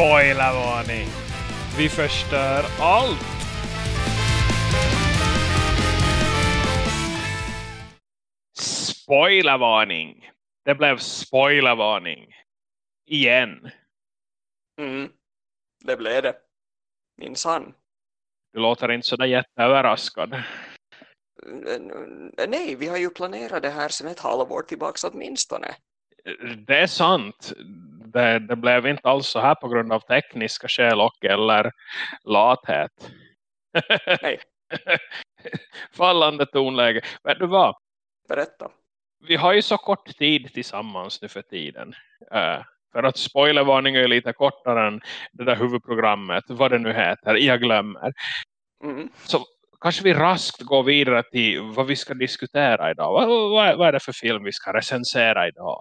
Spoilervarning! Vi förstör allt! Spoilervarning! Det blev spoilervarning. Igen. Mm. Det blev det. Minsann. Du låter inte sådär jätteöverraskad. Nej, vi har ju planerat det här sedan ett halvår tillbaka åtminstone. Det är sant. Det, det blev inte alls så här på grund av tekniska skäl och eller lathet. Nej. Fallande tonläge. Vet du vad? Berätta. Vi har ju så kort tid tillsammans nu för tiden. Eh, för att spoilervarning är lite kortare än det där huvudprogrammet. Vad det nu heter. Jag glömmer. Mm. Så kanske vi raskt går vidare till vad vi ska diskutera idag. Vad, vad, vad är det för film vi ska recensera idag?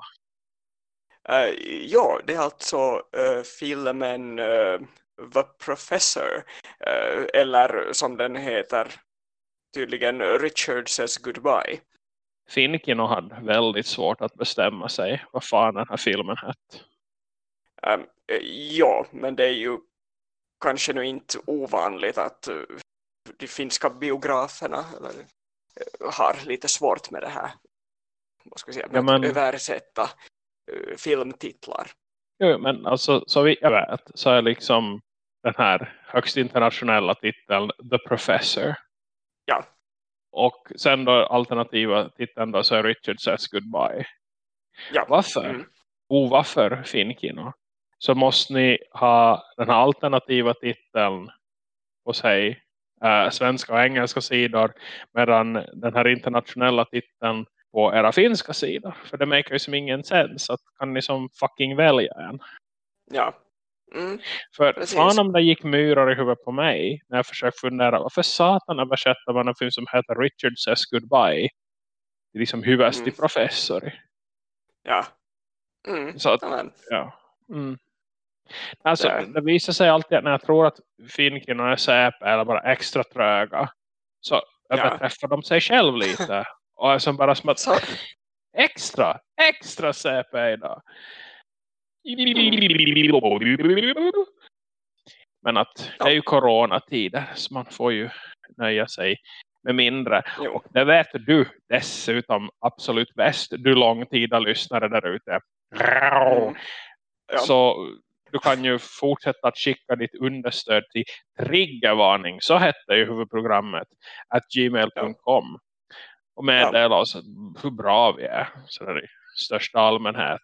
Uh, ja, det är alltså uh, filmen uh, The Professor, eller som den heter tydligen Richard Says Goodbye. Finkino hade väldigt svårt att bestämma sig vad fan den här filmen hette. Um, ja, men det är ju kanske nu inte ovanligt att de finska biograferna eller, har lite svårt med det här. Vad ska jag säga, Ja, men- att översätta filmtitlar. Jo, men alltså så vi jag vet så är liksom den här högst internationella titeln The Professor. Ja. Och sen då alternativa titeln då så är Richard Says Goodbye. Ja. Varför? Mm. Och varför Finkino? Så måste ni ha den här alternativa titeln på sig eh, svenska och engelska sidor medan den här internationella titeln på era finska sidor. För det makar ju som ingen sens att kan ni som fucking välja en. Ja. Mm. För Precis. fan om det gick myrar i huvudet på mig när jag försökte fundera varför satan översätter man en film som heter Richard Says Goodbye till liksom huvudet Mm. till professor. Ja. Mm. Så att, Ja, men, ja. Mm. Alltså, Det är- det visar sig alltid att när jag tror att Finnkin och SÄP är bara extra tröga så Ja. överträffar de sig själv lite. Och är som bara som att extra, extra CP idag. Men att det är ju coronatider så man får ju nöja sig med mindre. jo. Och det vet du dessutom absolut bäst, du långtida lyssnare där ute. Mm. Ja. Så du kan ju fortsätta att skicka ditt understöd till triggervarning, så hette ju huvudprogrammet, at gmail.com. Och meddela oss hur bra vi är, så där i största allmänhet.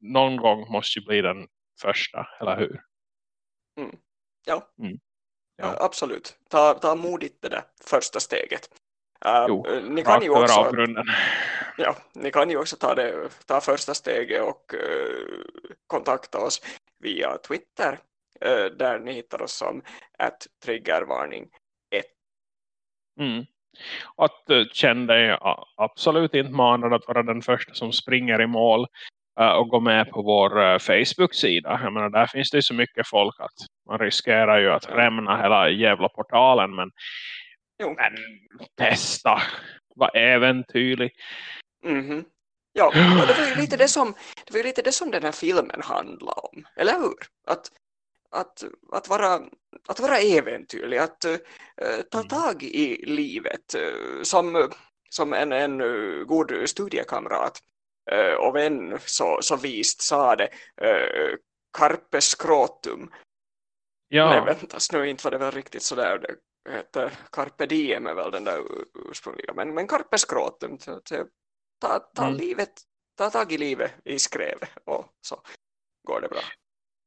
Någon gång måste ju bli den första, eller hur? Ja. Mm. Ja, absolut. Ta, ta modigt det där första steget. Uh, Jo, ni, kan ju också, ja, ni kan ju också ta, det, ta första steget och eh, kontakta oss via Twitter eh, där ni hittar oss som att triggervarning. Mm. Att uh, känna dig absolut inte manad att vara den första som springer i mål eh, och gå med på vår eh, Facebook-sida. Jag menar, där finns det ju så mycket folk att man riskerar ju att Ja. rämna hela jävla portalen. Men, Jo. men testa. Var äventyrlig. Mhm. Ja, och det var ju lite det som det var ju lite det som den här filmen handlar om, eller hur? Att, att, att, vara, att vara äventyrlig, att eh, ta Mm. tag i livet eh, som, som en, en eh, god studiekamrat och vän så, så vist sa det uh, carpe scrotum. Ja, Nej, väntas nu inte var det väl riktigt sådär det heter carpe diem är väl den där ur- ursprungliga men, men carpe scrotum så, ta, ta Mm. livet ta tag i livet i skrevet och så går det bra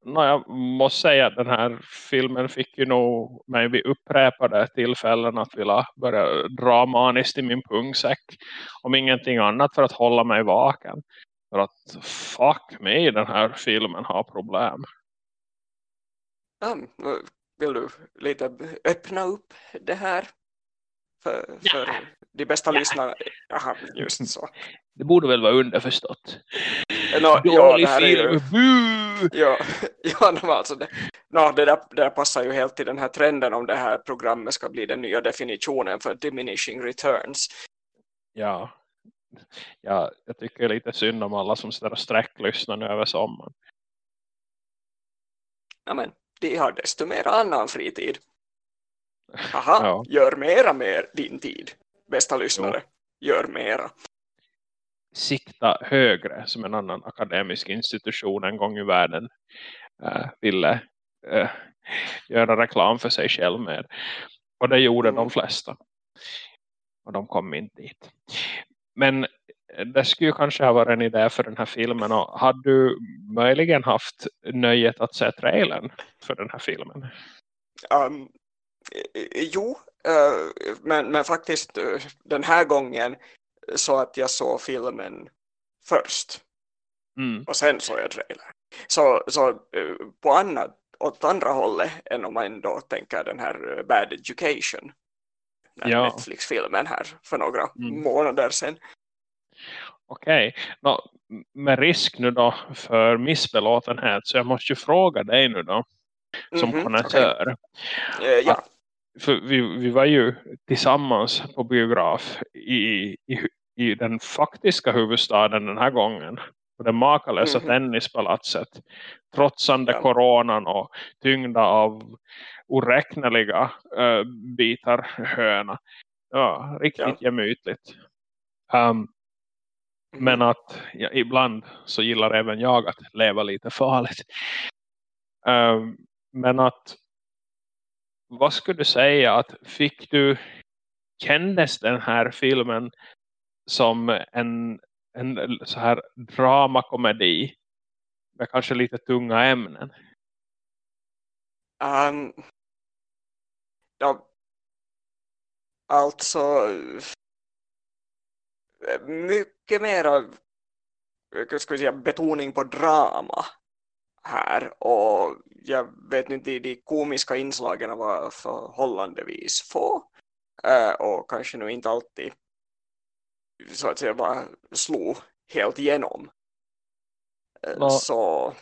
no, jag måste säga att den här filmen fick ju nog mig vid upprepade tillfällen att vilja börja dra maniskt i min pungsäck. Om ingenting annat för att hålla mig vaken. För att fuck me, den här filmen har problem. Ja, vill du lite öppna upp det här för, för de bästa lyssnarna? Jaha, just så. Det borde väl vara underförstått. Ja, Dålig det här är ju, film, boo! ja, ja no, alltså det, no, det, där, det där passar ju helt till den här trenden om det här programmet ska bli den nya definitionen för diminishing returns. Ja. ja, jag tycker lite synd om alla som sitter och sträcklyssnar nu över sommaren. ja, men, de har desto mer annan fritid. Haha, Ja. gör mera med din tid. Bästa lyssnare, gör mera. sikta högre som en annan akademisk institution en gång i världen eh, ville eh, göra reklam för sig själv med. Och det gjorde Mm. de flesta. Och de kom inte dit. Men det skulle ju kanske ha varit en idé för den här filmen. Och hade du möjligen haft nöjet att se trailern för den här filmen? Um, eh, jo, eh, men, men faktiskt eh, den här gången så att jag såg filmen först Mm. och sen såg jag trailern. Så, så eh, på annat, åt andra hållet än om man då tänker den här Bad Education. Den Ja. Netflix-filmen här för några Mm. månader sedan. Okej, Nå, med risk nu då för missbelåtenhet så jag måste ju fråga dig nu då som Mhm, konnässör. okej. Eh, ja. För vi, vi var ju tillsammans på biograf i, i, i den faktiska huvudstaden den här gången. På det makalösa Mhm. tennispalatset. Trotsande Ja. coronan och tyngda av oräkneliga äh, bitar höna. Ja, riktigt gemytligt. Um, men att ja, ibland så gillar även jag att leva lite farligt. Um, men att vad skulle du säga att fick du kändes den här filmen som en, en så här dramakomedi med kanske lite tunga ämnen? Um, ja, alltså mycket mer eh, av säga, betoning på drama här och jag vet inte, de komiska inslagen var förhållandevis få eh, och kanske nu inte alltid så att säga bara slog helt igenom. Eh, Nå- Så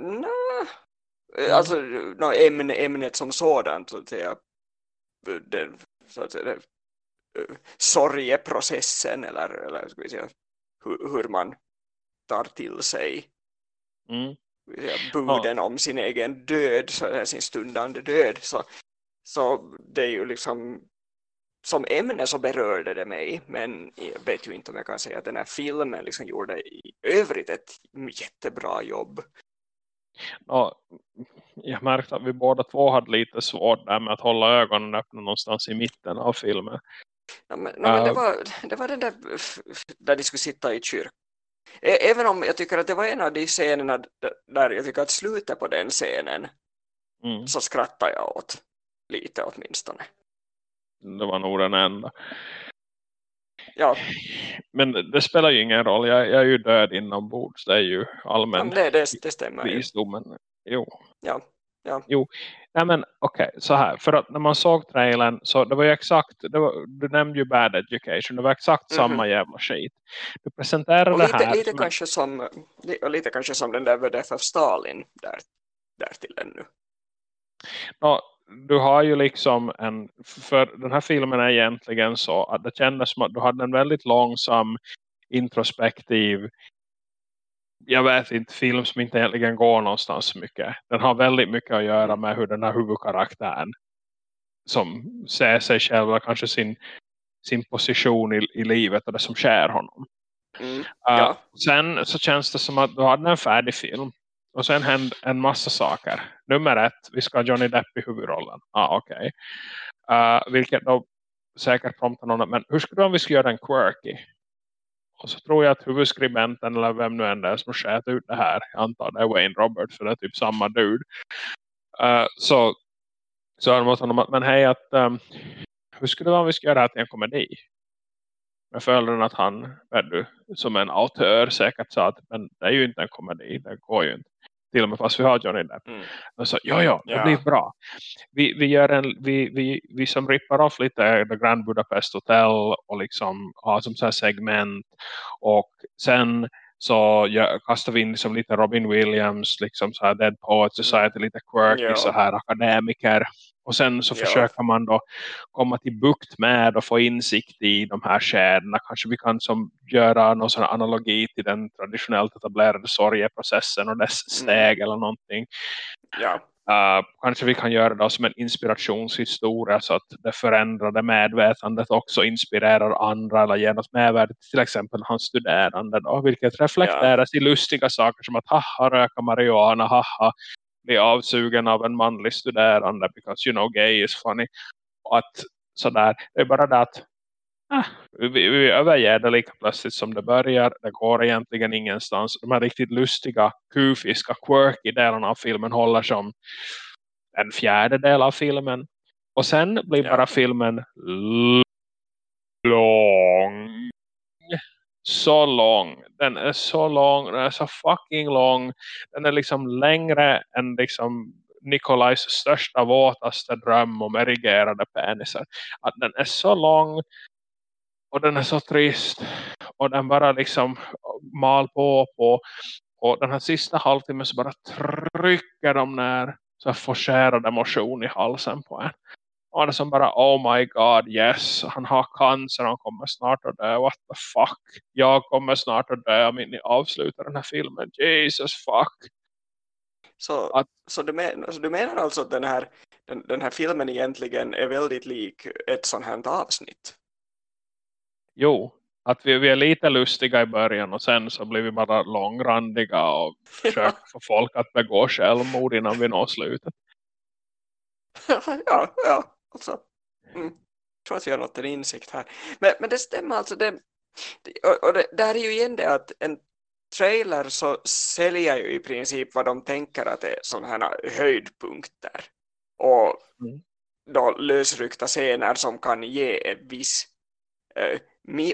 nej, alltså no, ämne, ämnet som sådant så att säga den, så att säga, det, eh, sorgeprocessen eller, eller ska vi säga, hur, hur man tar till sig Mm. Buden om sin egen död, sin stundande död så, så det är ju liksom som ämne så berörde det mig men jag vet ju inte om jag kan säga att den här filmen liksom gjorde i övrigt ett jättebra jobb. Och jag märkte att vi båda två hade lite svårt där med att hålla ögonen öppna någonstans i mitten av filmen. Ja, men, no, men det, Ja. var, det var den där där de skulle sitta i kyrkan. Även om jag tycker att det var en av de scenerna där jag tycker att slutet på den scenen Mm. så skrattar jag åt lite åtminstone. Det var nog den enda. Ja, Men det, spelar ju ingen roll. Jag, jag är ju död inombords. Det är ju ja allmän det, det, det stämmer visdomen. Jo. Ja, ja. Nej men okej, så här. För att när man såg trailern så det var ju exakt, det var, du nämnde ju Bad Education, det var exakt Mhm. samma jävla skit. Du presenterade Och det lite, här lite, som en- kanske som, och lite kanske som den där Death of Stalin där, där till ännu. Ja, du har ju liksom en, för den här filmen är egentligen så att det kändes som att du hade en väldigt långsam introspektiv jag vet inte, film som inte egentligen går någonstans så mycket. Den har väldigt mycket att göra med hur den här huvudkaraktären som ser sig själv och kanske sin, sin position i, i livet och det som sker honom. Mm. Uh, Ja. Sen så känns det som att du hade en färdig film. Och sen hände en massa saker. Nummer ett, vi ska ha Johnny Depp i huvudrollen. Ah, okej. Uh, vilket då säkert promptar någon men hur skulle du om vi skulle göra en quirky? Och så tror jag att huvudskribenten eller vem nu än det är som skät ut det här. Jag antar det är Wayne Roberts för det är typ samma dude. Uh, så så har de åt honom att, men hej att um, hur skulle det vara om vi skulle göra det här till en komedi? Med följden att han, du, som en autör säkert sa att men det är ju inte en komedi, det går ju inte. Till och med fast vi har Johnny Depp. Mm. Och så, ja, ja, det Ja. blir bra. Vi, vi, gör en, vi, vi, vi som rippar off lite The Grand Budapest Hotel och liksom har som så här segment. Och sen så gör, kastar vi in liksom lite Robin Williams, liksom så här Dead Poets Society, lite quirky, Ja. så här akademiker. Och sen så Ja. försöker man då komma till bukt med och få insikt i de här skäderna. Kanske vi kan som göra någon sån analogi till den traditionellt etablerade sorgeprocessen och dess Mm. steg eller någonting. Ja. Uh, kanske vi kan göra det som en inspirationshistoria så att det förändrade medvetandet också inspirerar andra eller ger något medvärde till exempel hans studerande då, vilket reflekteras ja. i lustiga saker som att haha röka marijuana, haha bli avsugen av en manlig studerande because you know gay is funny att sådär, det är bara det att ah, vi, vi överger det lika plötsligt som det börjar. Det går egentligen ingenstans. De här riktigt lustiga, kufiska, quirky delarna av filmen håller som en fjärdedel av filmen. Och sen blir bara filmen lång. Så lång. Den är så lång. Den är så fucking lång. Den är liksom längre än liksom Nikolajs största våtaste dröm om erigerade penisar. Att den är så lång och den är så trist. Och den bara liksom mal på på. Och den här sista halvtimmen så bara trycker de ner så forcerad emotion i halsen på en. Det är som bara, oh my god, yes. Han har cancer, han kommer snart att dö. What the fuck? Jag kommer snart att dö om ni avslutar den här filmen. Jesus fuck. Så, att, så, du, men, så du menar alltså att den här, den, den här filmen egentligen är väldigt lik ett sånt här avsnitt? Jo, att vi, vi är lite lustiga i början och sen så blir vi bara långrandiga och försöker få folk att begå självmord innan vi når slutet. ja, ja, alltså. Mm. Jag tror att nått en insikt här. Men, men det stämmer alltså. Det, och, och det, där är ju igen det att en trailer så säljer ju i princip vad de tänker att det är sådana här höjdpunkter. Och mm. då lösryckta scener som kan ge en viss eh,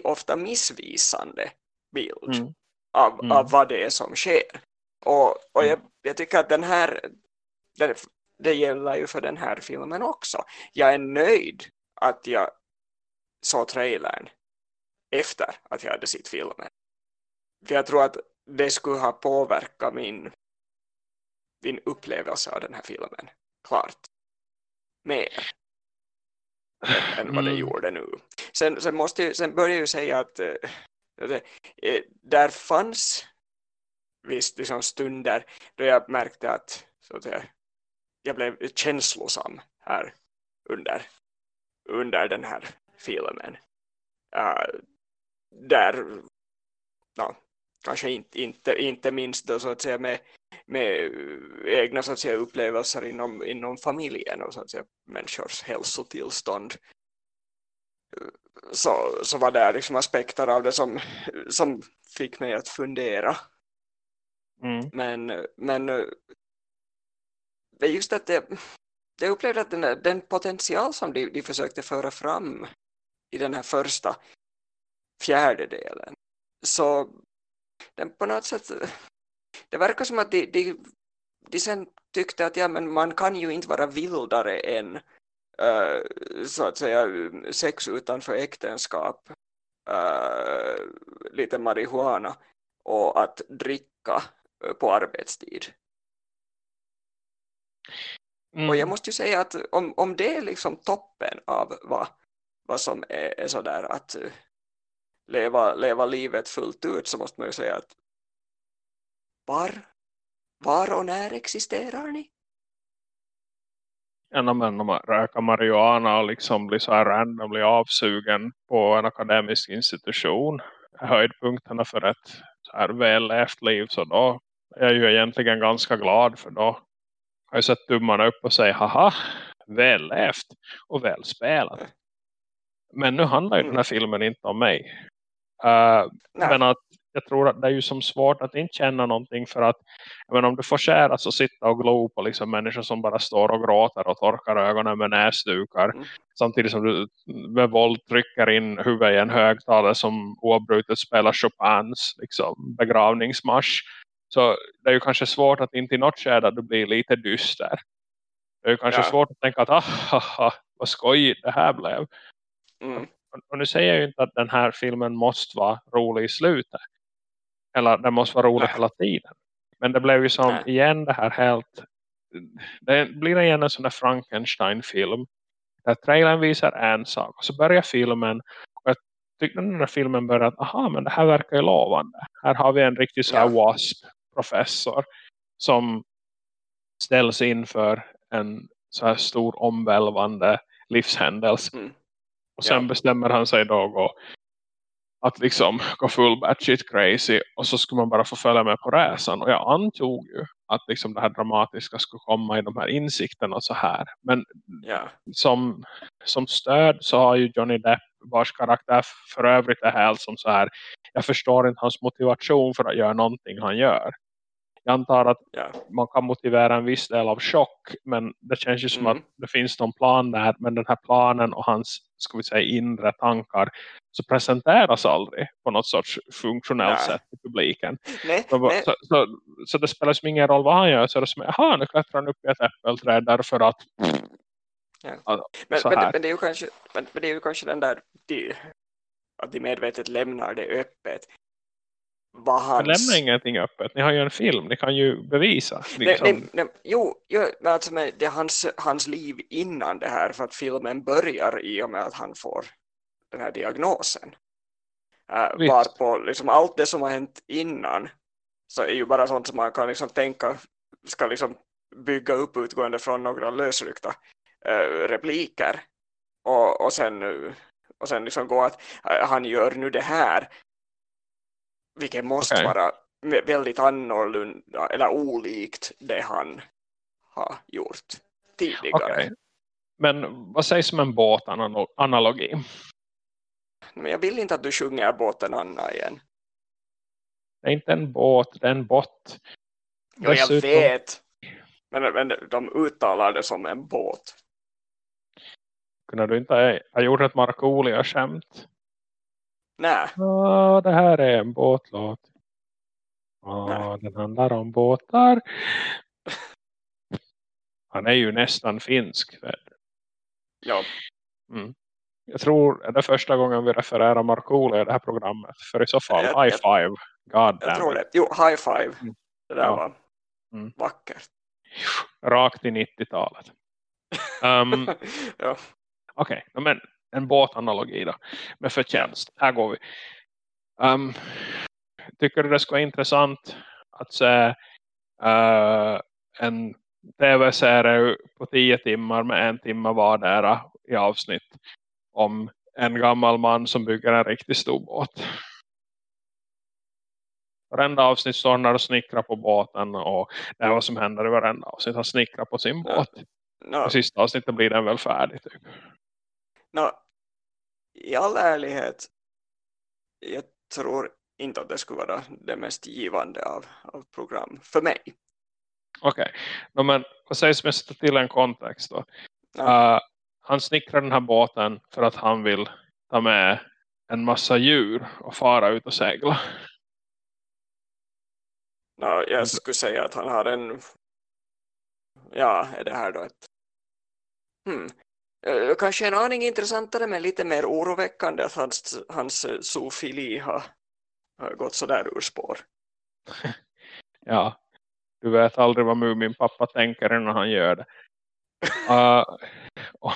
ofta missvisande bild mm. Av, mm. av vad det är som sker. Och, och jag, mm. jag tycker att den här den, det gäller ju för den här filmen också. Jag är nöjd att jag såg trailern efter att jag hade sett filmen. För jag tror att det skulle ha påverkat min, min upplevelse av den här filmen. Klart. Mer än vad det mm. gjorde nu. Sen, sen, måste, sen börjar jag säga att äh, där fanns visst liksom stunder då jag märkte att, så att säga, jag blev känslosam här under, under den här filmen. Uh, där ja, kanske inte, inte, inte minst då, så att säga med, med egna så att säga, upplevelser inom, inom familjen och så att säga, människors hälsotillstånd så, så var det liksom aspekter av det som, som fick mig att fundera mm. men, men det är just att det, jag upplevde att den, den potential som de, de försökte föra fram i den här första fjärdedelen så den på något sätt det verkar som att de, de, de sen tyckte att ja, men man kan ju inte vara vildare än uh, så att säga sex utanför äktenskap uh, lite marijuana och att dricka eh, på arbetstid. Mm. Och jag måste ju säga att om, om det är liksom toppen av vad, vad som är, är sådär att leva, leva livet fullt ut så måste man ju säga att var, var och när existerar ni? Ja, men om man röker marijuana och liksom blir så här randomly avsugen på en akademisk institution höjdpunkterna för ett så här vällevt liv så då är jag ju egentligen ganska glad för då har jag sett tummarna upp och säger haha, vällevt och välspelat. Men nu handlar ju den här filmen inte om mig. Uh, men att jag tror att det är ju som svårt att inte känna någonting för att men om du får skäras och sitta och glo på liksom människor som bara står och gråter och torkar ögonen med näsdukar mm. samtidigt som du med våld trycker in huvudet i en högtalare som oavbrutet spelar Chopins liksom, begravningsmarsch så det är ju kanske svårt att inte i något skede du blir lite dyster. Det är ju kanske ja. svårt att tänka att ah, vad skojigt det här blev. Mm. Och nu säger jag ju inte att den här filmen måste vara rolig i slutet. Eller den måste vara rolig Nej. hela tiden. Men det blev ju som Nej. igen det här helt... Det blir igen en sån där Frankenstein-film. Där trailern visar en sak. Och så börjar filmen. Och jag tyckte den här filmen började att aha men det här verkar ju lovande. Här har vi en riktig så här ja. wasp professor som ställs inför en så här stor omvälvande livshändelse. Mm. Och sen Ja. bestämmer han sig då gå, att liksom gå full batshit crazy och så skulle man bara få följa med på resan. Och jag antog ju att liksom det här dramatiska skulle komma i de här insikterna och så här. Men Ja. som, som stöd så har ju Johnny Depp vars karaktär för övrigt är helt som så här. Jag förstår inte hans motivation för att göra någonting han gör. Jag antar att Ja. man kan motivera en viss del av chock. Men det känns ju som Mm. att det finns någon plan där. Men den här planen och hans ska vi säga, inre tankar så presenteras aldrig på något sorts funktionellt sätt i publiken. Nej, Så, nej. så, så, så det spelar som ingen roll vad han gör. Så är det som, jaha nu klättrar han upp i ett äppelträd därför att Ja. Men, det är ju kanske, men, men det är ju kanske den där de, att de medvetet lämnar det öppet. Vad hans... lämna ingenting öppet. Ni har ju en film. Ni kan ju bevisa. Nej, Liksom. nej, nej, jo, jo, alltså med det är hans, hans liv innan det här för att filmen börjar i och med att han får den här diagnosen. Visst. varpå liksom allt det som har hänt innan så är ju bara sånt som man kan liksom tänka ska liksom bygga upp utgående från några lösryckta eh, repliker och, och sen, och sen liksom gå att eh, han gör nu det här vilket måste Okej. vara vä- väldigt annorlunda eller olikt det han har gjort tidigare. Okej. Men vad sägs om en båtanalogi? Men jag vill inte att du sjunger båten Anna igen. Det är inte en båt, det är en bott. Jo, jag vet. Men, men de uttalar det som en båt. Kunde du inte ha- gjort ett Markoolio-skämt? Nej, Ja, det här är en båtlåt. Ja, den handlar om båtar. Han är ju nästan finsk. ja, Mm. Jag tror är det första gången vi refererar Markoolio i det här programmet. För i så fall, Jag- high five. God jag damn tror det. Jo, high five. Mm. Det där Ja. var Mm. vackert. Rakt i 90-talet. Um, ja. Okej, okay, men en båtanalogi då. Med förtjänst. Här går vi. Um, tycker du det skulle vara intressant att se uh, en tv-serie på tio timmar med en timme vardera i avsnitt om en gammal man som bygger en riktigt stor båt. Varenda avsnitt står han och snickrar på båten och det är vad som händer i varenda avsnitt. Han snickrar på sin båt. No, Och sista avsnittet blir den väl färdig typ. no, I all ärlighet, jag tror inte att det skulle vara det mest givande av, av program för mig. Okej, okay. men vad sägs sätter till en kontext då? Ja. Uh, han snickrar den här båten för att han vill ta med en massa djur och fara ut och segla. No, jag skulle säga att han har en... Ja, är det här då ett... Hmm. Kanske en aning intressantare men lite mer oroväckande att hans, hans zoofili har, har gått sådär ur spår. Ja, du vet aldrig vad min pappa tänker när han gör det. Uh, och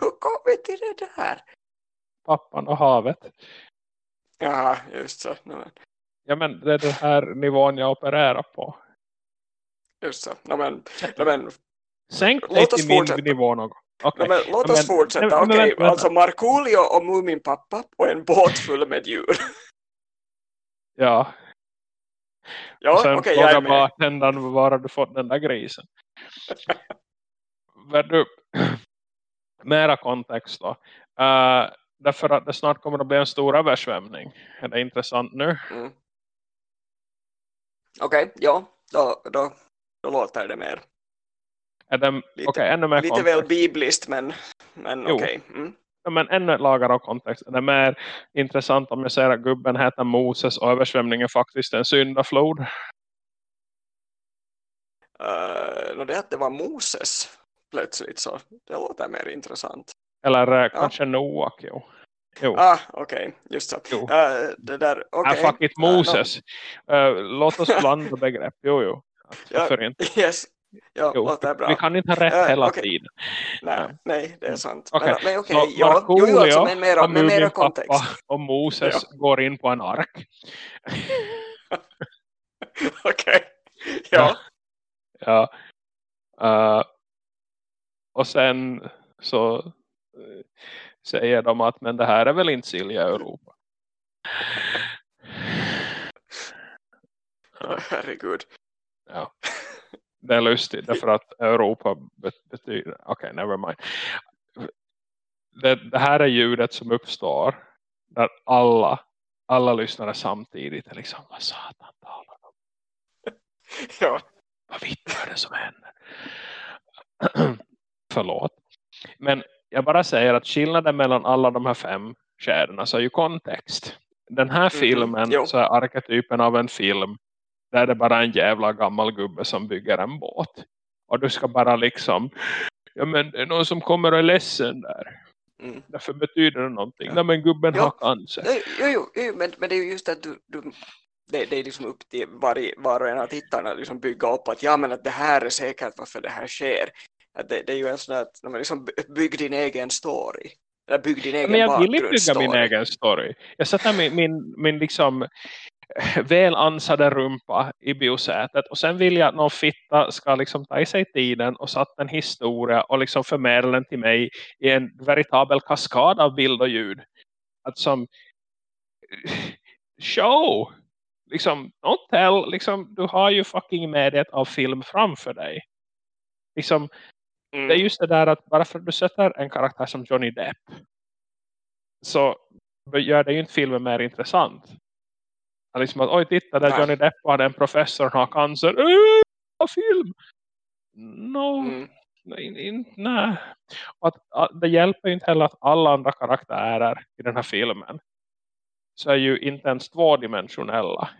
Hur kom vi till det där? pappan och havet. Ja, just så. Men, Ja men det är den här nivån jag opererar på. just så. No, men, no, men, Sänk dig till min fortsätta. nivå någon. Okej. no, men, låt Men- oss fortsätta. men- men Okej, vänta, vänta. alltså Markoolio och Muminpappa och en båt full med djur. Ja, Ja, och sen okej, jag är frågar med. bartendern var har du fått den där grisen. Men du, mera kontext då. Uh, därför att det snart kommer att bli en stor översvämning. Är det intressant nu? Mm. Okej, ja, då, då, då låter det mer. Det, Lite- okej, ännu mer Lite väl bibliskt, men, men okej. Mm. Ja, men ännu ett lager av kontext. Är det mer intressant om jag säger att gubben heter Moses och översvämningen faktiskt är en syndaflod? Uh, no, det att det var Moses plötsligt så det låter mer intressant. Eller uh, kanske Noak, jo. Jo. Ah, okej, just så. Jo. Uh, det där. Okay. fuck it, Ah, no. Moses. Uh, låt oss blanda begrepp. Jo, jo. Ja. Yes, ja, Jo, låter bra. Vi kan inte ha rätt Eh, hela okej. tiden. Nej, nej, det är sant. Okej, Men, men okej, Så ja, jo, jo, alltså, men mera, med mera kontext. och Moses går in på en ark. okej, ja. Ja. Uh, och sen så uh, säger de att men det här är väl inte Silja Europa. Ja. Herregud. Ja. Det är lustigt därför att Europa betyder, okej okay, never mind. Det, det, här är ljudet som uppstår när alla alla lyssnare samtidigt är liksom, vad satan talar de Ja. Vad vitt är det som händer? Förlåt. Men jag bara säger att skillnaden mellan alla de här fem skäderna så är ju kontext. Den här mhm, filmen mm, så är arketypen av en film där det bara är en jävla gammal gubbe som bygger en båt. Och du ska bara liksom, ja men det är någon som kommer och är ledsen där. Mm. Därför betyder det någonting. Ja. Nej men gubben ja. har cancer. Jo, jo, jo men, men det är ju just att du, du det, det, är liksom upp till var, var och en av tittarna att liksom bygga upp att ja men att det här är säkert varför det här sker. Att det, det är ju en sån att man liksom bygg din egen story. Eller bygg din egen Men jag vill inte bygga min egen story. Jag sätter min, min, min liksom väl ansade rumpa i biosätet och sen vill jag att någon fitta ska liksom ta i sig tiden och satt en historia och liksom förmedla den till mig i en veritabel kaskad av bild och ljud. Att som show liksom, don't tell, liksom, du har ju fucking mediet av film framför dig. Liksom, mm. det är just det där att bara för att du sätter en karaktär som Johnny Depp så gör det ju inte filmen mer intressant. Liksom att, oj titta där Johnny Depp hade en professor och har cancer. Äh, film! No, mm. nej, in, nej. Att, att, det hjälper ju inte heller att alla andra karaktärer i den här filmen så är ju inte ens tvådimensionella.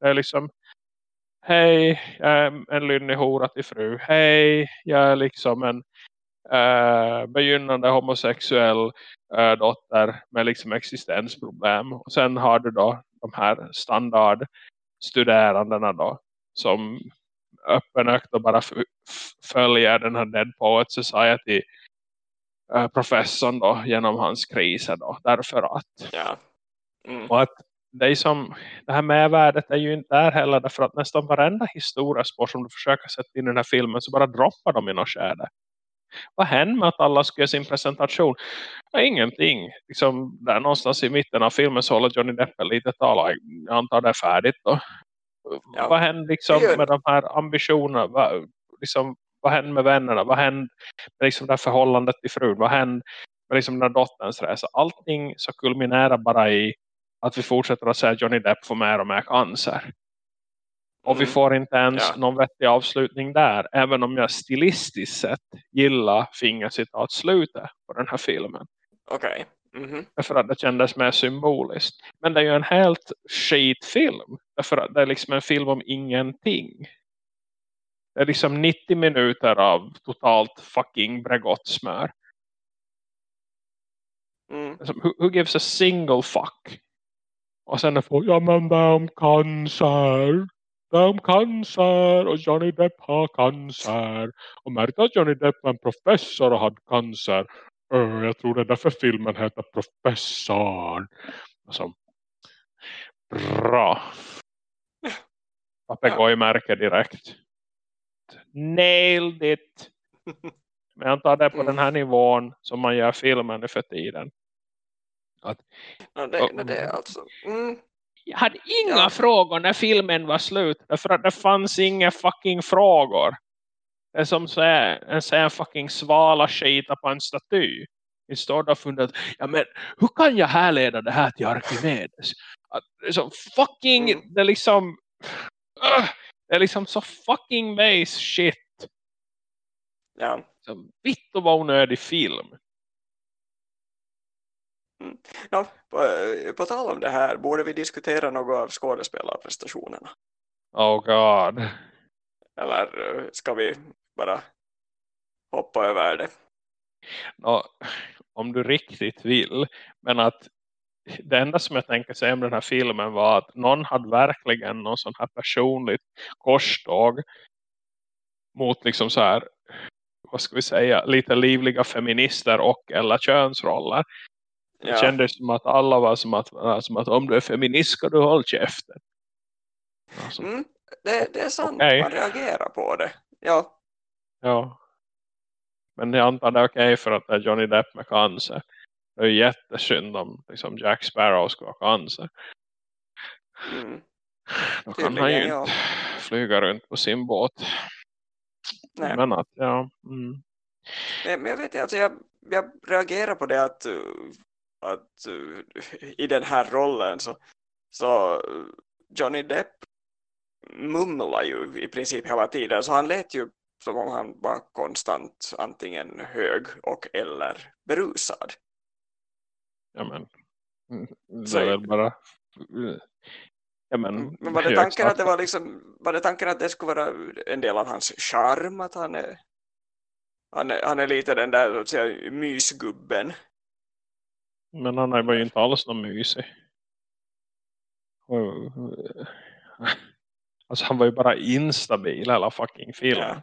Det är liksom hej, jag är en lynnig hora till fru. Hej, jag är liksom en äh, begynnande homosexuell äh, dotter med liksom existensproblem. Och sen har du då de här standardstuderandena då som öppenökt och bara följer den här Dead Poet Society äh, professorn då genom hans kriser då. Därför att. Ja. Mm. Och att det, är som, det här medvärdet är ju inte där heller därför att nästan varenda historiespår som du försöker sätta in i den här filmen så bara droppar de i något skärde. Vad händer med att alla ska göra sin presentation? Ja, ingenting. Liksom, där någonstans i mitten av filmen så håller Johnny Depp lite tal. Jag antar det är färdigt då. Ja. Vad händer liksom med de här ambitionerna? Vad, liksom, vad händer med vännerna? Vad händer med liksom det här förhållandet till frun? Vad händer med liksom den här dotterns resa? Allting så kulminerar bara i att vi fortsätter att säga att Johnny Depp får mer och mer cancer. Och mm. vi får inte ens ja. någon vettig avslutning där. Även om jag stilistiskt sett gillar fingercitat slutet på den här filmen. Okej. Okay. Mm -hmm. För att det kändes mer symboliskt. Men det är ju en helt skitfilm. Därför att det är liksom en film om ingenting. Det är liksom 90 minuter av totalt fucking bregottsmör. Mm. Alltså, who, who gives a single fuck? Och sen är folk, ja men om cancer. Det är om cancer och Johnny Depp har cancer. Och märkte att Johnny Depp var en professor och hade cancer. Uh, jag tror det är därför filmen heter Professorn. Alltså, bra. Papegojmärke direkt. Nailed it. Men jag tar det på den här nivån som man gör filmen nu för tiden. Att, ja, det, det är alltså... Mm. Jag hade inga ja. frågor när filmen var slut. Därför att det fanns inga fucking frågor. Det är som så här, en, så fucking svala skita på en staty. Vi står där och funderar, ja men hur kan jag härleda det här till Archimedes? Att det är så fucking, mm. det är liksom, uh, det är liksom så fucking base shit. Ja. Så vitt och var onödig film. Mm. Ja, på, på tal om det här, borde vi diskutera något av skådespelarprestationerna? Oh god. Eller eh, ska vi bara hoppa över det? No, om du riktigt vill. Men att det enda som jag tänker säga om den här filmen var att någon hade verkligen någon sån här personligt korståg mot liksom så här vad ska vi säga, lite livliga feminister och eller könsroller. Det ja. kändes som att alla var som att, som att om du är feminist ska du hålla käften. Alltså, mm, det, det är sant, okay. man reagerar på det. ja. Ja. Men jag antar det är okej okay för att det är Johnny Depp med cancer. Det är ju jättesynd om liksom Jack Sparrow ska ha cancer. Mm. Då kan han ju ja. inte flyga runt på sin båt. Nej. Men att, ja. Mm. Men, jag vet inte, alltså jag, jag reagerar på det att, uh, att uh, i den här rollen så, så Johnny Depp mumlar ju i princip hela tiden så han lät ju som om han var konstant antingen hög och eller berusad. Ja men mm, det är väl bara ja men, Mm, Men var det tanken att det var liksom var det tanken att det skulle vara en del av hans charm att han är han är, han är lite den där så att säga, mysgubben. Men han var ju inte alls någon mysig. Alltså han var ju bara instabil hela fucking filmen.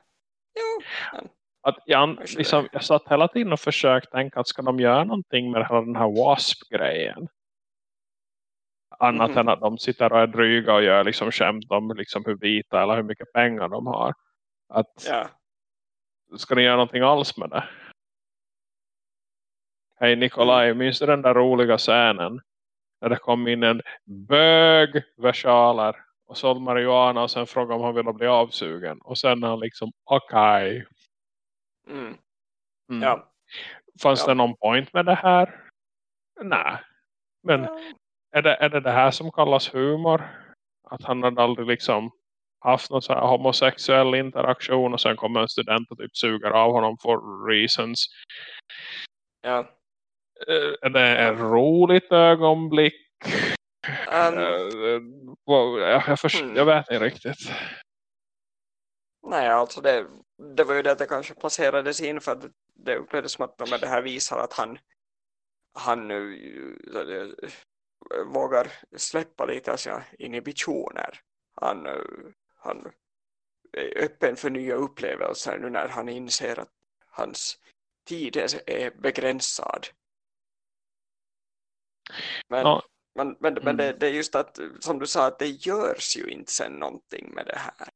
Ja. Att jag, liksom, jag satt hela tiden och försökte tänka att ska de göra någonting med den här wasp-grejen? Annat Mhm. än att de sitter och är dryga och gör liksom skämt om liksom hur vita eller hur mycket pengar de har. Att ja. ska ni göra någonting alls med det? Hej Nikolaj, minns du den där roliga scenen? När det kom in en bög versaler och sålde marijuana och sen frågade om han ville bli avsugen. Och sen han liksom, okej. Mm. Mm. Ja. Fanns Ja. det någon point med det här? Nej. Men Ja. är det, är det det här som kallas humor? Att han hade aldrig liksom haft någon så här homosexuell interaktion och sen kommer en student och typ suger av honom for reasons. Ja. Eh, Är det ett roligt ögonblick? Um, Eh, vad- jag, jag, först, hmm. jag vet inte riktigt. nej, alltså det, det var ju det att det kanske placerades in för att det upplevdes som att men det här visar att han han nu det, vågar släppa lite av sina inhibitioner. Han, eh, han är öppen för nya upplevelser nu när han inser att hans tid är begränsad. Men, Ja. men, men, men Mm. det, det är just att, som du sa, att det görs ju inte sen någonting med det här.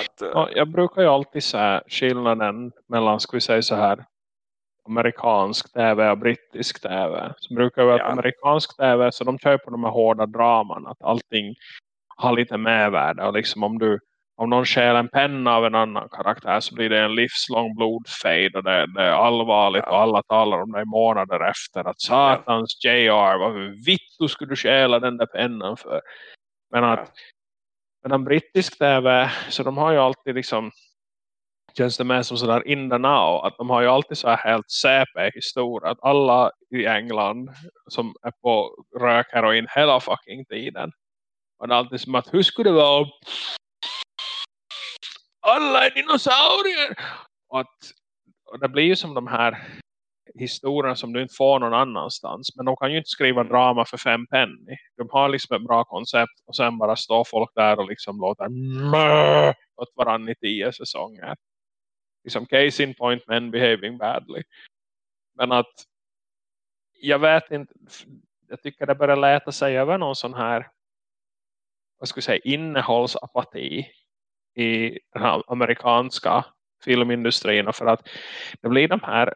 Att, eh, Ja, jag brukar ju alltid säga skillnaden mellan, ska vi säga så här, amerikansk tv och brittisk tv. Så brukar jag Ja. att amerikansk tv, så de kör på de här hårda draman, att allting har lite mervärde. Och liksom om du om någon stjäl en penna av en annan karaktär så blir det en livslång blodfejd och det, det är allvarligt Ja. och alla talar om det i månader efter att satans JR, varför vitt skulle du stjäla den där pennan för? Men att Ja. medan brittisk tv, så de har ju alltid liksom känns det mer som sådär in the now, att de har ju alltid så här helt CP-historia, att alla i England som är på rök heroin hela fucking tiden. Och det är alltid som att hur skulle det vara alla är dinosaurier? Och, att, och det blir ju som de här historierna som du inte får någon annanstans. Men de kan ju inte skriva drama för fem penny. De har liksom ett bra koncept och sen bara står folk där och liksom låter mö åt varann i tio säsonger. Liksom case in point men behaving badly. Men att jag vet inte jag tycker det börjar läta sig över någon sån här vad ska jag säga, innehållsapati i den amerikanska filmindustrin för att det blir de här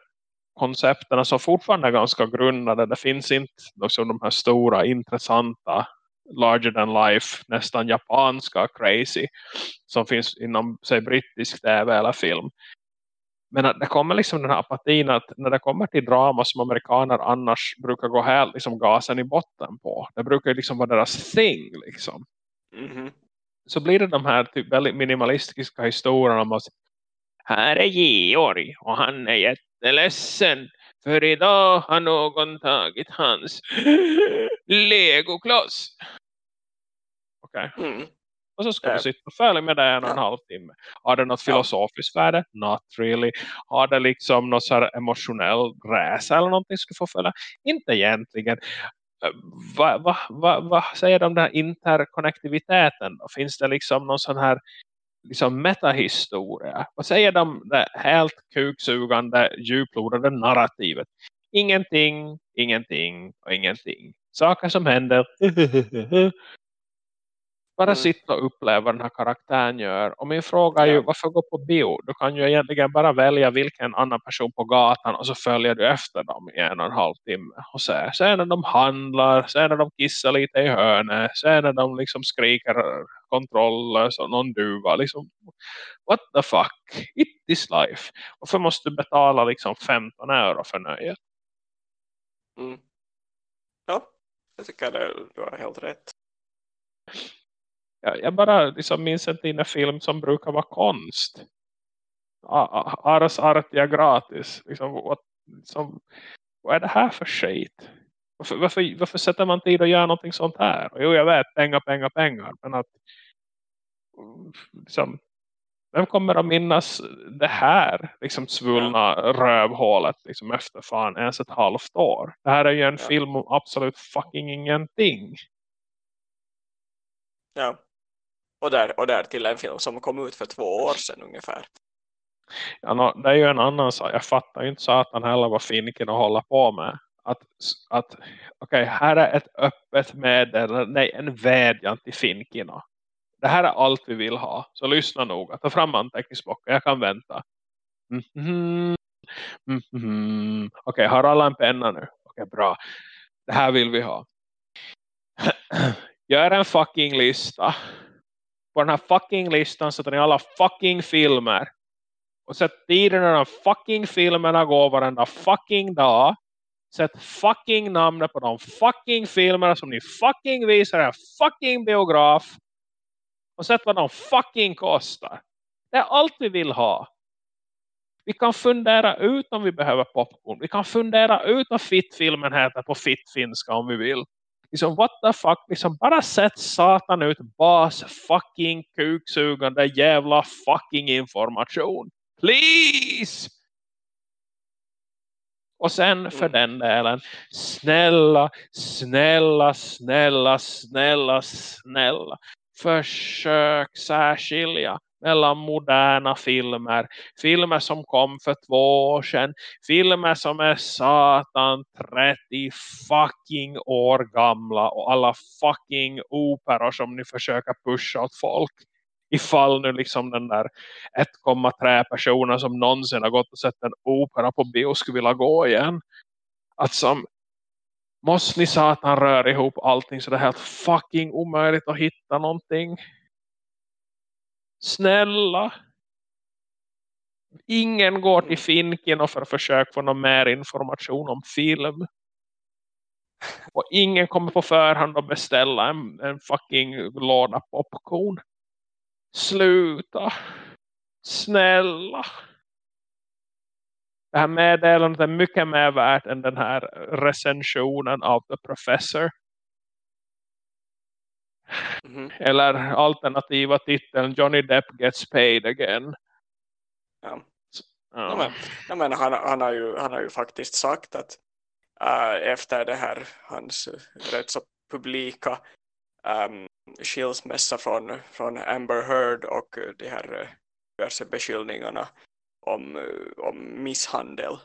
koncepterna som fortfarande är ganska grundade. Det finns inte liksom de här stora, intressanta larger than life, nästan japanska crazy som finns inom säg, brittisk tv eller film. Men att det kommer liksom den här apatin att när det kommer till drama som amerikaner annars brukar gå här liksom gasen i botten på. Det brukar ju liksom vara deras thing liksom Mhm så blir det de här typ väldigt minimalistiska historierna om att här är Georg och han är jätteledsen för idag har någon tagit hans legokloss. Okej, Mm. och så ska Ja. vi sitta och följa med det en och en halv timme. Har det något filosofiskt värde? Not really. Har det liksom något så här emotionell resa eller någonting ska få följa? Inte egentligen. Äh, Vad va, va, va säger de om den här interkonnektiviteten? Finns det liksom någon sån här liksom metahistoria? Vad säger de om det helt kuksugande, djuplodade narrativet? Ingenting, ingenting och ingenting. Saker som händer. bara Mm. sitta och uppleva den här karaktären gör. Och min fråga är ju, varför gå på bio? Du kan ju egentligen bara välja vilken annan person på gatan och så följer du efter dem i en och en halv timme. Och se. Sen när de handlar, sen när de kissar lite i hörnet, sen när de liksom skriker kontrolllös och någon duva. Liksom, what the fuck? It is life. Varför måste du betala liksom 15 euro för nöjet? Mm. Ja, jag tycker det, du har helt rätt. Jag, jag bara liksom minns en film som brukar vara konst. Ars artia gratis. Liksom, what, liksom, vad är det här för skit? Varför, varför, varför sätter man tid att göra någonting sånt här? Jo, jag vet, pengar, pengar, pengar. Men att liksom, vem kommer att minnas det här liksom svullna rövhålet liksom efter fan ens ett halvt år? Det här är ju en Ja. film om absolut fucking ingenting. Ja. Och där, och där till en film som kom ut för två år sedan ungefär. Ja, no, det är ju en annan sak. Jag fattar ju inte satan heller vad Finken håller på med. Att, att okej, här är ett öppet meddelande, nej, en vädjan till Finkina. Det här är allt vi vill ha. Så lyssna noga. Ta fram anteckningsboken. Jag kan vänta. Mhm. Mhm. Okej, har alla en penna nu? Okej, bra. Det här vill vi ha. Gör en fucking lista. På den här fucking listan sätter ni alla fucking filmer. Och sätt tiden när de fucking filmerna går varenda fucking dag. Sätt fucking namnet på de fucking filmerna som ni fucking visar i en fucking biograf. Och sätt vad de fucking kostar. Det är allt vi vill ha. Vi kan fundera ut om vi behöver popcorn. Vi kan fundera ut vad fittfilmen heter på fittfinska om vi vill. Liksom what the fuck. Liksom bara sätt satan ut bas fucking kuksugande jävla fucking information. Please! Och sen för Mm. den delen. Snälla, snälla, snälla, snälla, snälla. Försök särskilja mellan moderna filmer. Filmer som kom för två år sedan. Filmer som är satan 30 fucking år gamla. Och alla fucking operor som ni försöker pusha åt folk. Ifall nu liksom den där 1,3 personer som någonsin har gått och sett en opera på bio skulle vilja gå igen. Att som måste ni satan röra ihop allting så det är helt fucking omöjligt att hitta någonting. Snälla. Ingen går till Finken och för att försöka få någon mer information om film. Och ingen kommer på förhand att beställa en, en fucking låda popcorn. Sluta. Snälla. Det här meddelandet är mycket mer värt än den här recensionen av The Professor. Mhm. Eller alternativa titeln Johnny Depp gets paid again. Ja. Ja. Men, ja, men han, han, har ju, han har ju faktiskt sagt att äh, efter det här hans eh, rätt så publika um, skilsmässa från, från Amber Heard och eh, de här uh, diverse beskyllningarna om, om misshandel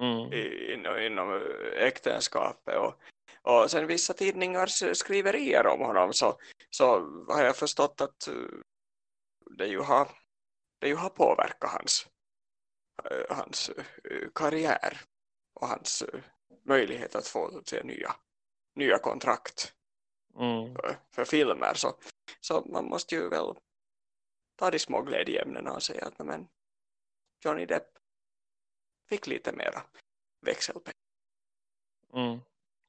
Mm. i, inom, inom eh, äktenskapet. Och, och sen vissa tidningars skriverier om honom. Så, så har jag förstått att eh, det ju har, det ju har påverkat hans, eh, hans karriär. Och hans möjlighet att få säga, nya, nya kontrakt. Mm. för, för filmer. Så, så man måste ju väl ta de små glädjeämnena och säga att men Johnny Depp fick lite mera växelpengar. Mm.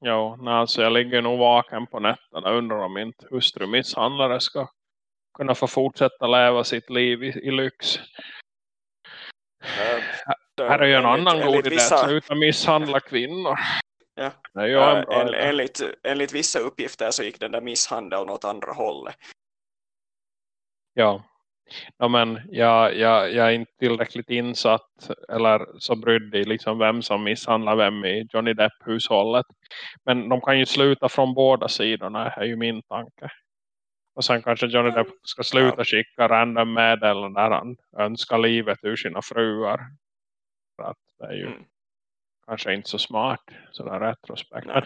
Jo, nej, alltså jag ligger nog vaken på nätterna undrar om inte hustrumisshandlare ska kunna få fortsätta leva sitt liv i, i lyx. Eh, Här är ju en enligt- annan god idé. vissa- Sluta misshandla kvinnor. Ja. Det ju en Eh, bra en, enligt, enligt vissa uppgifter så gick den där misshandeln åt andra hållet. Ja. Ja men jag, jag, jag är inte tillräckligt insatt eller så brydd i liksom vem som misshandlar vem i Johnny Depp-hushållet. Men de kan ju sluta från båda sidorna är ju min tanke. Och sen kanske Johnny Depp ska sluta skicka random meddelanden där han önskar livet ur sina fruar. För att det är ju Mm. kanske inte så smart sådär retrospekt. Men,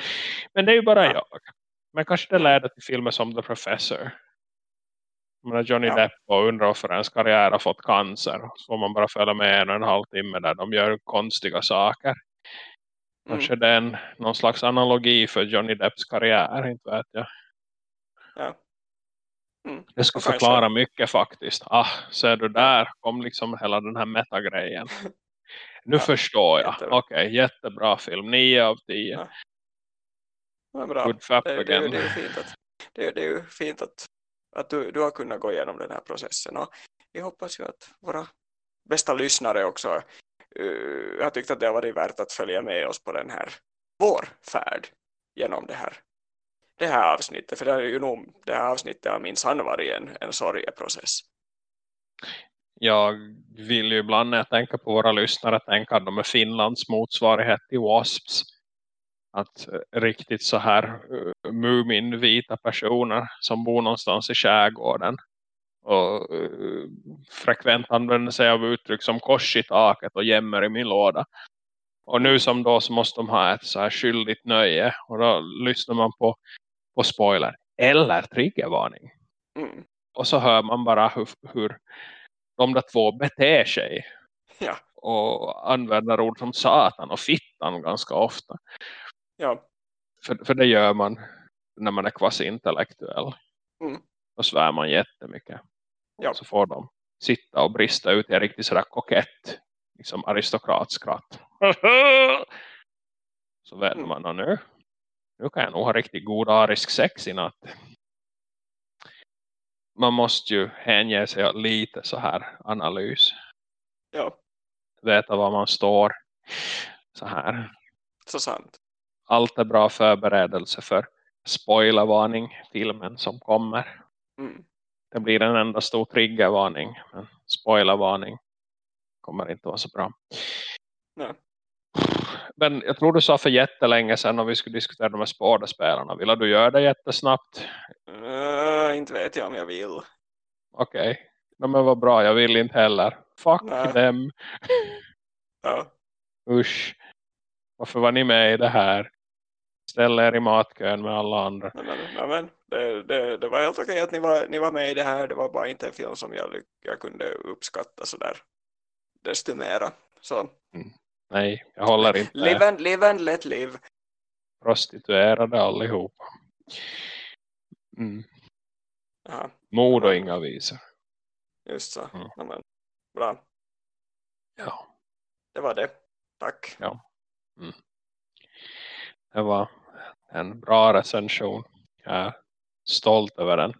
men det är ju bara Ja. jag. Men kanske det Mm. leder till filmer som The Professor. Johnny ja. Depp och undrar varför ens karriär har fått cancer. Så får man bara följa med en och en halv timme där de gör konstiga saker. Kanske mm. det är en, någon slags analogi för Johnny Depps karriär, inte vet jag. Ja. Mm. Det skulle förklara mycket faktiskt. Ah, ser du där kom liksom hela den här metagrejen. Nu ja, förstår jag. Okej, okay, jättebra film. 9 av 10. Ja. Ja, bra. Good det, det, det, är fint att, det, det är ju fint att, att du, du har kunnat gå igenom den här processen. Och vi hoppas ju att våra bästa lyssnare också uh, har tyckt att det har varit värt att följa med oss på den här vår färd genom det här det här avsnittet. För det, är ju nog, det här avsnittet har minsann varit en, en sorgeprocess. Jag vill ju ibland när jag tänker på våra lyssnare tänka att de är Finlands motsvarighet till Wasps. Att eh, riktigt så här uh, mumin-vita personer som bor någonstans i skärgården och uh, frekvent använder sig av uttryck som kors i taket och jämmer i min låda. Och nu som då så måste de ha ett så här skyldigt nöje och då lyssnar man på på spoiler eller triggervarning. Mm. Och så hör man bara hur, hur de där två beter sig. Ja. Och använder ord som satan och fittan ganska ofta. Ja. För, för det gör man när man är kvasi-intellektuell. Mm. Och svär man jättemycket. Ja. Så får de sitta och brista ut i en riktigt sådär kokett. Liksom aristokratskratt. så vet mm. man nu nu kan jag nog ha riktigt god arisk sex i natt. Man måste ju hänge sig åt lite så här analys. Ja. Veta var man står. Så här. Så sant. Allt är bra förberedelse för spoilervarning filmen som kommer. Mm. Det blir en enda stor triggervarning. Men spoilervarning kommer inte vara så bra. Nej men jag tror du sa för jättelänge sedan om vi skulle diskutera de här skådespelarna. Vill du göra det jättesnabbt? Uh, inte vet jag om jag vill. Okej. Okay. No, men vad bra, jag vill inte heller. Fuck Nej. dem. ja. Usch. Varför var ni med i det här? Ställ er i matkön med alla andra. Men, men, men det, det, det, var helt okej att ni var, ni var med i det här. Det var bara inte en film som jag, jag kunde uppskatta sådär desto mera. Så. Mm. Nej, jag håller inte. Live and, live and let live. Prostituerade allihopa. Mm. Mord och inga visor. Just så. Mm. Ja, men, bra. Ja. Det var det. Tack. Ja. Mm. Det var en bra recension. Jag är stolt över den.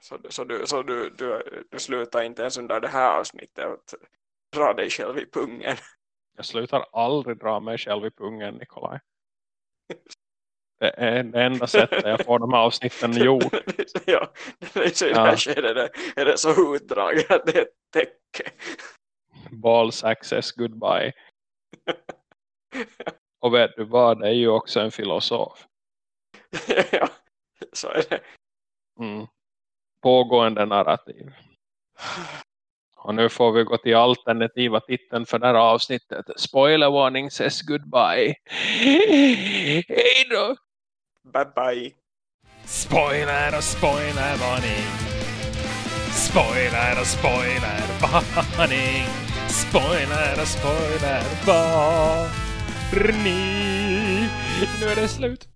Så, så, du, så du, du, du slutar inte ens under det här avsnittet att dra dig själv i pungen? Jag slutar aldrig dra mig själv i pungen, Nikolaj. Det är det enda sättet jag får de här avsnitten gjort. ja, det är i det här skedet är det så utdraget att det är ett täcke. Balls access goodbye. Och vet du vad, det är ju också en filosof. ja, så är det. Mm. Pågående narrativ. Och nu får vi gå till alternativa titeln för det här avsnittet. Spoilervarning says goodbye. Hej då! Bye bye. Spoiler och spoilervarning. Spoiler och spoilervarning. Spoiler och spoilervarning. Nu är det slut.